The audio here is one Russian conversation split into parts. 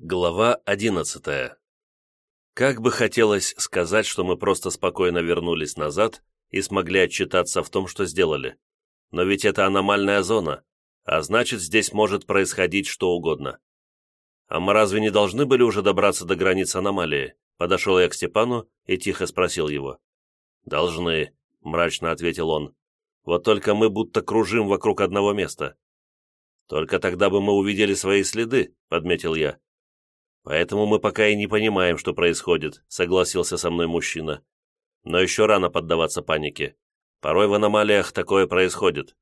Глава одиннадцатая. Как бы хотелось сказать, что мы просто спокойно вернулись назад и смогли отчитаться в том, что сделали. Но ведь это аномальная зона, а значит, здесь может происходить что угодно. А мы разве не должны были уже добраться до границ аномалии? Подошел я к Степану и тихо спросил его. «Должны», — мрачно ответил он. «Вот только мы будто кружим вокруг одного места». «Только тогда бы мы увидели свои следы», — подметил я. «Поэтому мы пока и не понимаем, что происходит», — согласился со мной мужчина. «Но еще рано поддаваться панике. Порой в аномалиях такое происходит.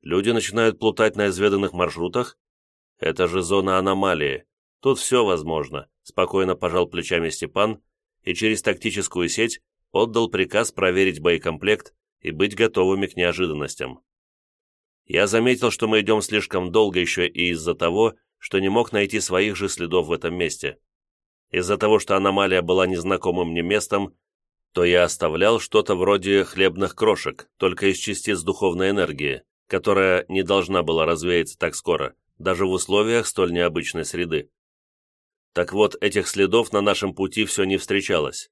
Люди начинают плутать на изведанных маршрутах. Это же зона аномалии. Тут все возможно», — спокойно пожал плечами Степан и через тактическую сеть отдал приказ проверить боекомплект и быть готовыми к неожиданностям. Я заметил, что мы идем слишком долго еще и из-за того, что не мог найти своих же следов в этом месте. Из-за того, что аномалия была незнакомым мне местом, то я оставлял что-то вроде хлебных крошек, только из частиц духовной энергии, которая не должна была развеяться так скоро, даже в условиях столь необычной среды. Так вот, этих следов на нашем пути все не встречалось.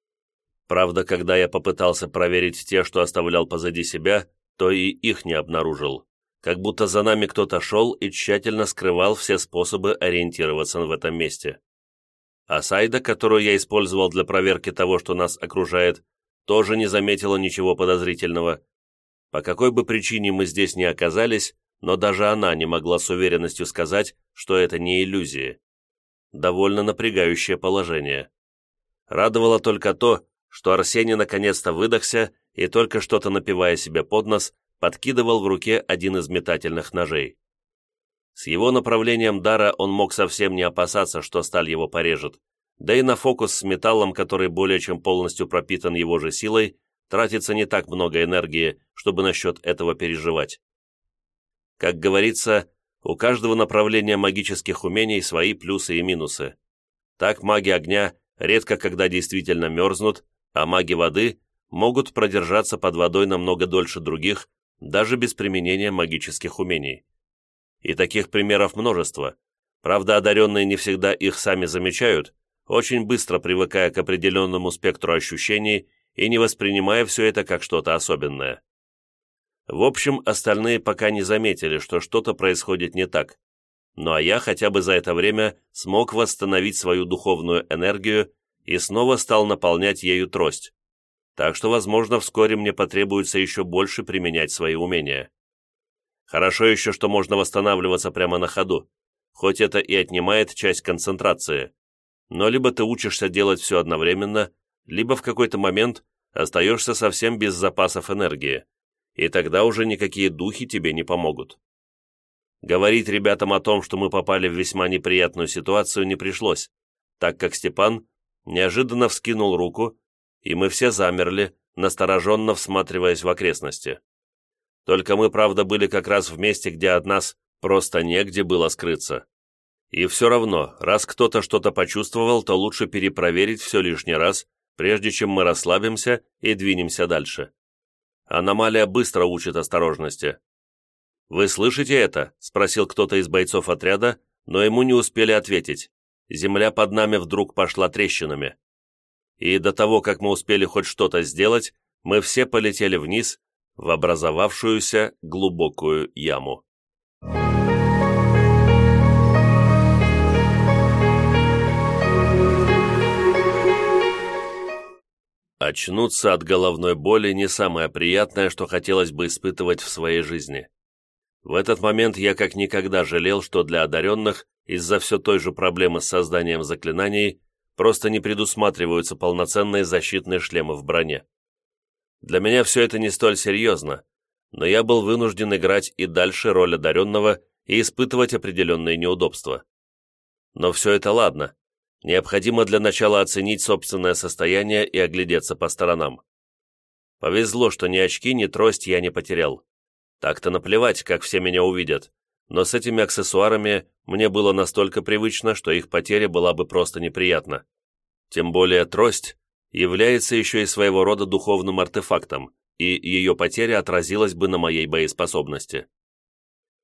Правда, когда я попытался проверить те, что оставлял позади себя, то и их не обнаружил как будто за нами кто-то шел и тщательно скрывал все способы ориентироваться в этом месте. А Сайда, которую я использовал для проверки того, что нас окружает, тоже не заметила ничего подозрительного. По какой бы причине мы здесь не оказались, но даже она не могла с уверенностью сказать, что это не иллюзии. Довольно напрягающее положение. Радовало только то, что Арсений наконец-то выдохся и, только что-то напивая себе под нос, подкидывал в руке один из метательных ножей. С его направлением дара он мог совсем не опасаться, что сталь его порежет, да и на фокус с металлом, который более чем полностью пропитан его же силой, тратится не так много энергии, чтобы насчет этого переживать. Как говорится, у каждого направления магических умений свои плюсы и минусы. Так маги огня редко когда действительно мерзнут, а маги воды могут продержаться под водой намного дольше других, даже без применения магических умений. И таких примеров множество. Правда, одаренные не всегда их сами замечают, очень быстро привыкая к определенному спектру ощущений и не воспринимая все это как что-то особенное. В общем, остальные пока не заметили, что что-то происходит не так. Ну а я хотя бы за это время смог восстановить свою духовную энергию и снова стал наполнять ею трость так что, возможно, вскоре мне потребуется еще больше применять свои умения. Хорошо еще, что можно восстанавливаться прямо на ходу, хоть это и отнимает часть концентрации. Но либо ты учишься делать все одновременно, либо в какой-то момент остаешься совсем без запасов энергии, и тогда уже никакие духи тебе не помогут. Говорить ребятам о том, что мы попали в весьма неприятную ситуацию, не пришлось, так как Степан неожиданно вскинул руку и мы все замерли, настороженно всматриваясь в окрестности. Только мы, правда, были как раз в месте, где от нас просто негде было скрыться. И все равно, раз кто-то что-то почувствовал, то лучше перепроверить все лишний раз, прежде чем мы расслабимся и двинемся дальше. Аномалия быстро учит осторожности. «Вы слышите это?» – спросил кто-то из бойцов отряда, но ему не успели ответить. Земля под нами вдруг пошла трещинами и до того, как мы успели хоть что-то сделать, мы все полетели вниз в образовавшуюся глубокую яму. Очнуться от головной боли не самое приятное, что хотелось бы испытывать в своей жизни. В этот момент я как никогда жалел, что для одаренных из-за все той же проблемы с созданием заклинаний просто не предусматриваются полноценные защитные шлемы в броне. Для меня все это не столь серьезно, но я был вынужден играть и дальше роль одаренного и испытывать определенные неудобства. Но все это ладно. Необходимо для начала оценить собственное состояние и оглядеться по сторонам. Повезло, что ни очки, ни трость я не потерял. Так-то наплевать, как все меня увидят но с этими аксессуарами мне было настолько привычно, что их потеря была бы просто неприятна. Тем более трость является еще и своего рода духовным артефактом, и ее потеря отразилась бы на моей боеспособности.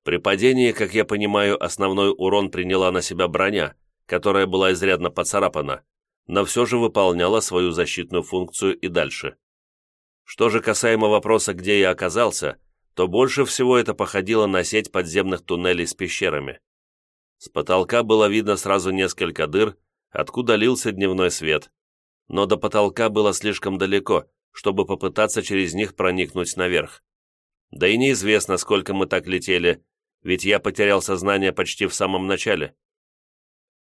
При падении, как я понимаю, основной урон приняла на себя броня, которая была изрядно поцарапана, но все же выполняла свою защитную функцию и дальше. Что же касаемо вопроса, где я оказался, то больше всего это походило на сеть подземных туннелей с пещерами. С потолка было видно сразу несколько дыр, откуда лился дневной свет, но до потолка было слишком далеко, чтобы попытаться через них проникнуть наверх. Да и неизвестно, сколько мы так летели, ведь я потерял сознание почти в самом начале.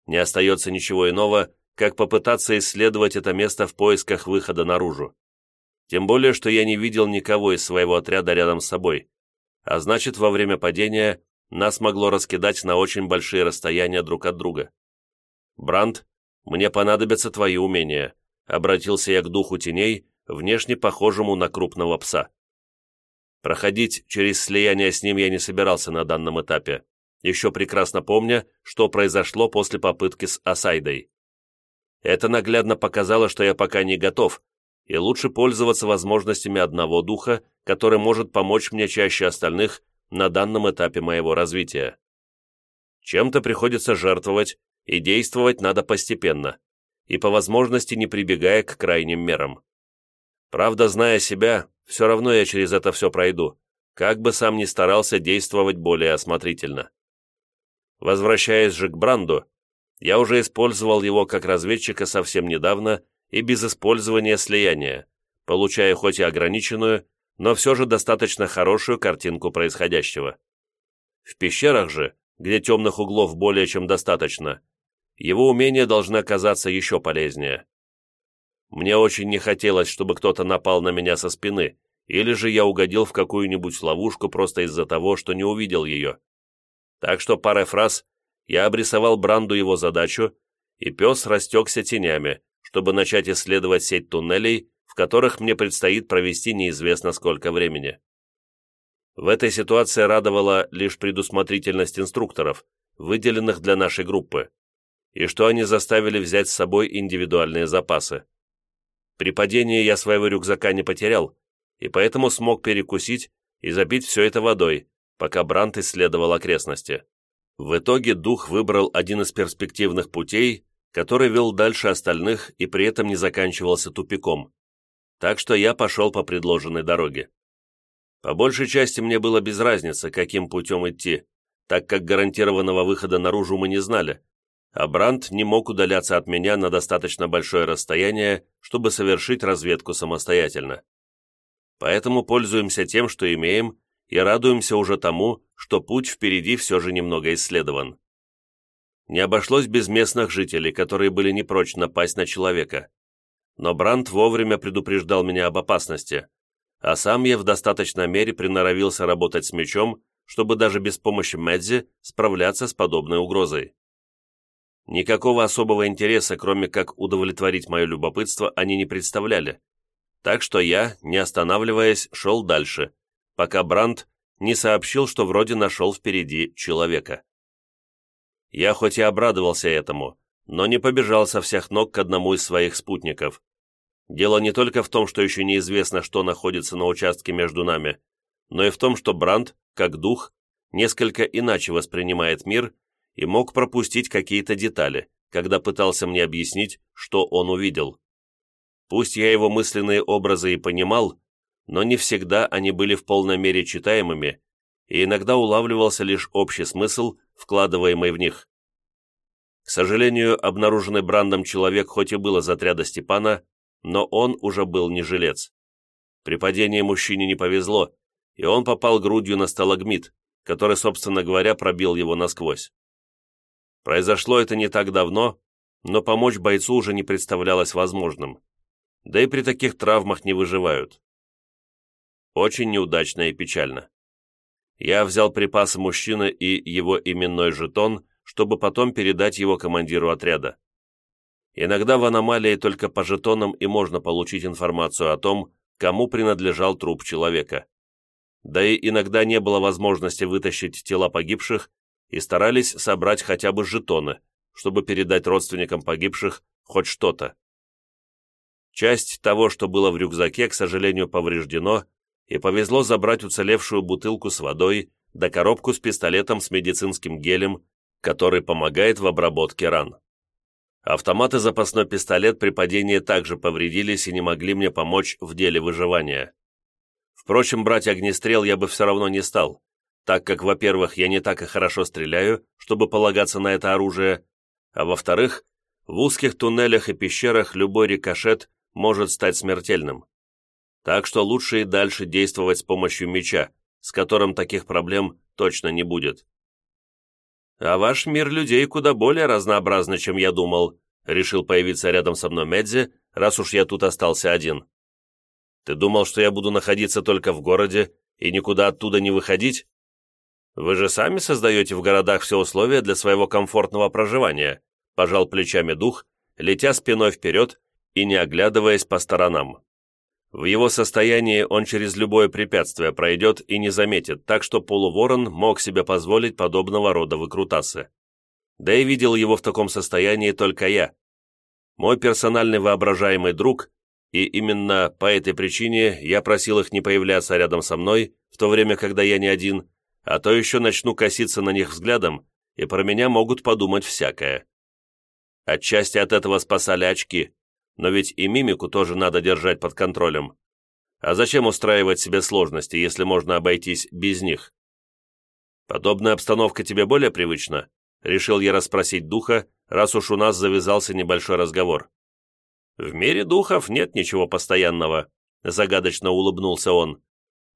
Не остается ничего иного, как попытаться исследовать это место в поисках выхода наружу. Тем более, что я не видел никого из своего отряда рядом с собой, а значит, во время падения нас могло раскидать на очень большие расстояния друг от друга. «Бранд, мне понадобятся твои умения», — обратился я к духу теней, внешне похожему на крупного пса. Проходить через слияние с ним я не собирался на данном этапе, еще прекрасно помня, что произошло после попытки с Асайдой. Это наглядно показало, что я пока не готов, и лучше пользоваться возможностями одного духа, который может помочь мне чаще остальных на данном этапе моего развития. Чем-то приходится жертвовать, и действовать надо постепенно, и по возможности не прибегая к крайним мерам. Правда, зная себя, все равно я через это все пройду, как бы сам ни старался действовать более осмотрительно. Возвращаясь же к Бранду, я уже использовал его как разведчика совсем недавно и без использования слияния, получая хоть и ограниченную, но все же достаточно хорошую картинку происходящего. В пещерах же, где темных углов более чем достаточно, его умения должны оказаться еще полезнее. Мне очень не хотелось, чтобы кто-то напал на меня со спины, или же я угодил в какую-нибудь ловушку просто из-за того, что не увидел ее. Так что парой фраз я обрисовал Бранду его задачу, и пес растекся тенями, чтобы начать исследовать сеть туннелей, в которых мне предстоит провести неизвестно сколько времени. В этой ситуации радовала лишь предусмотрительность инструкторов, выделенных для нашей группы, и что они заставили взять с собой индивидуальные запасы. При падении я своего рюкзака не потерял, и поэтому смог перекусить и забить все это водой, пока Брант исследовал окрестности. В итоге дух выбрал один из перспективных путей, который вел дальше остальных и при этом не заканчивался тупиком. Так что я пошел по предложенной дороге. По большей части мне было без разницы, каким путем идти, так как гарантированного выхода наружу мы не знали, а Брандт не мог удаляться от меня на достаточно большое расстояние, чтобы совершить разведку самостоятельно. Поэтому пользуемся тем, что имеем, и радуемся уже тому, что путь впереди все же немного исследован. Не обошлось без местных жителей, которые были не прочь напасть на человека. Но Брандт вовремя предупреждал меня об опасности, а сам я в достаточной мере приноровился работать с мечом, чтобы даже без помощи Медзи справляться с подобной угрозой. Никакого особого интереса, кроме как удовлетворить мое любопытство, они не представляли. Так что я, не останавливаясь, шел дальше, пока Бранд не сообщил, что вроде нашел впереди человека. Я хоть и обрадовался этому, но не побежал со всех ног к одному из своих спутников. Дело не только в том, что еще неизвестно, что находится на участке между нами, но и в том, что Бранд, как дух, несколько иначе воспринимает мир и мог пропустить какие-то детали, когда пытался мне объяснить, что он увидел. Пусть я его мысленные образы и понимал, но не всегда они были в полной мере читаемыми, и иногда улавливался лишь общий смысл, вкладываемый в них. К сожалению, обнаруженный Брандом человек хоть и был из отряда Степана, но он уже был не жилец. При падении мужчине не повезло, и он попал грудью на сталагмит, который, собственно говоря, пробил его насквозь. Произошло это не так давно, но помочь бойцу уже не представлялось возможным. Да и при таких травмах не выживают. Очень неудачно и печально. Я взял припасы мужчины и его именной жетон, чтобы потом передать его командиру отряда. Иногда в аномалии только по жетонам и можно получить информацию о том, кому принадлежал труп человека. Да и иногда не было возможности вытащить тела погибших и старались собрать хотя бы жетоны, чтобы передать родственникам погибших хоть что-то. Часть того, что было в рюкзаке, к сожалению, повреждено, и повезло забрать уцелевшую бутылку с водой да коробку с пистолетом с медицинским гелем, который помогает в обработке ран. Автомат и запасной пистолет при падении также повредились и не могли мне помочь в деле выживания. Впрочем, брать огнестрел я бы все равно не стал, так как, во-первых, я не так и хорошо стреляю, чтобы полагаться на это оружие, а во-вторых, в узких туннелях и пещерах любой рикошет может стать смертельным. Так что лучше и дальше действовать с помощью меча, с которым таких проблем точно не будет. «А ваш мир людей куда более разнообразный, чем я думал», решил появиться рядом со мной Медзи, раз уж я тут остался один. «Ты думал, что я буду находиться только в городе и никуда оттуда не выходить? Вы же сами создаете в городах все условия для своего комфортного проживания», пожал плечами дух, летя спиной вперед и не оглядываясь по сторонам. В его состоянии он через любое препятствие пройдет и не заметит, так что полуворон мог себе позволить подобного рода выкрутасы. Да и видел его в таком состоянии только я. Мой персональный воображаемый друг, и именно по этой причине я просил их не появляться рядом со мной, в то время, когда я не один, а то еще начну коситься на них взглядом, и про меня могут подумать всякое. Отчасти от этого спасали очки, но ведь и мимику тоже надо держать под контролем. А зачем устраивать себе сложности, если можно обойтись без них? Подобная обстановка тебе более привычна? Решил я расспросить духа, раз уж у нас завязался небольшой разговор. В мире духов нет ничего постоянного, загадочно улыбнулся он.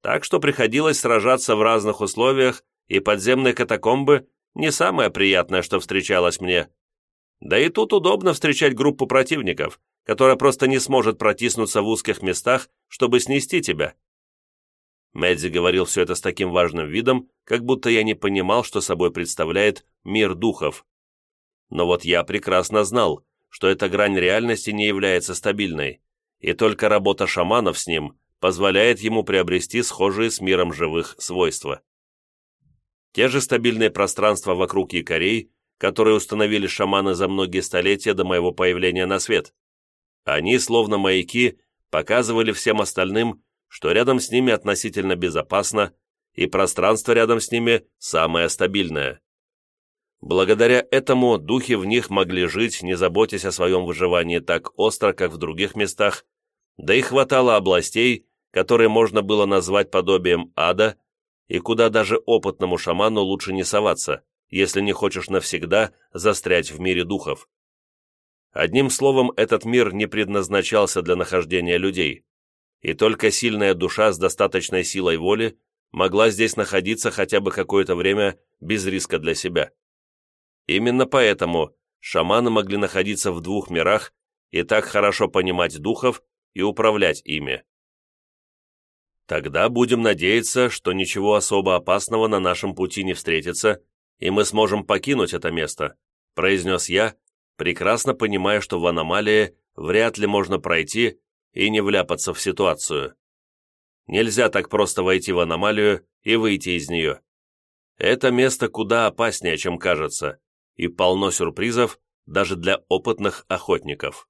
Так что приходилось сражаться в разных условиях, и подземные катакомбы не самое приятное, что встречалось мне. Да и тут удобно встречать группу противников, которая просто не сможет протиснуться в узких местах, чтобы снести тебя. Мэдди говорил все это с таким важным видом, как будто я не понимал, что собой представляет мир духов. Но вот я прекрасно знал, что эта грань реальности не является стабильной, и только работа шаманов с ним позволяет ему приобрести схожие с миром живых свойства. Те же стабильные пространства вокруг якорей, которые установили шаманы за многие столетия до моего появления на свет. Они, словно маяки, показывали всем остальным, что рядом с ними относительно безопасно, и пространство рядом с ними самое стабильное. Благодаря этому духи в них могли жить, не заботясь о своем выживании так остро, как в других местах, да и хватало областей, которые можно было назвать подобием ада, и куда даже опытному шаману лучше не соваться, если не хочешь навсегда застрять в мире духов. Одним словом, этот мир не предназначался для нахождения людей, и только сильная душа с достаточной силой воли могла здесь находиться хотя бы какое-то время без риска для себя. Именно поэтому шаманы могли находиться в двух мирах и так хорошо понимать духов и управлять ими. Тогда будем надеяться, что ничего особо опасного на нашем пути не встретится, и мы сможем покинуть это место», произнес я, прекрасно понимая, что в аномалии вряд ли можно пройти и не вляпаться в ситуацию. Нельзя так просто войти в аномалию и выйти из нее. Это место куда опаснее, чем кажется, и полно сюрпризов даже для опытных охотников.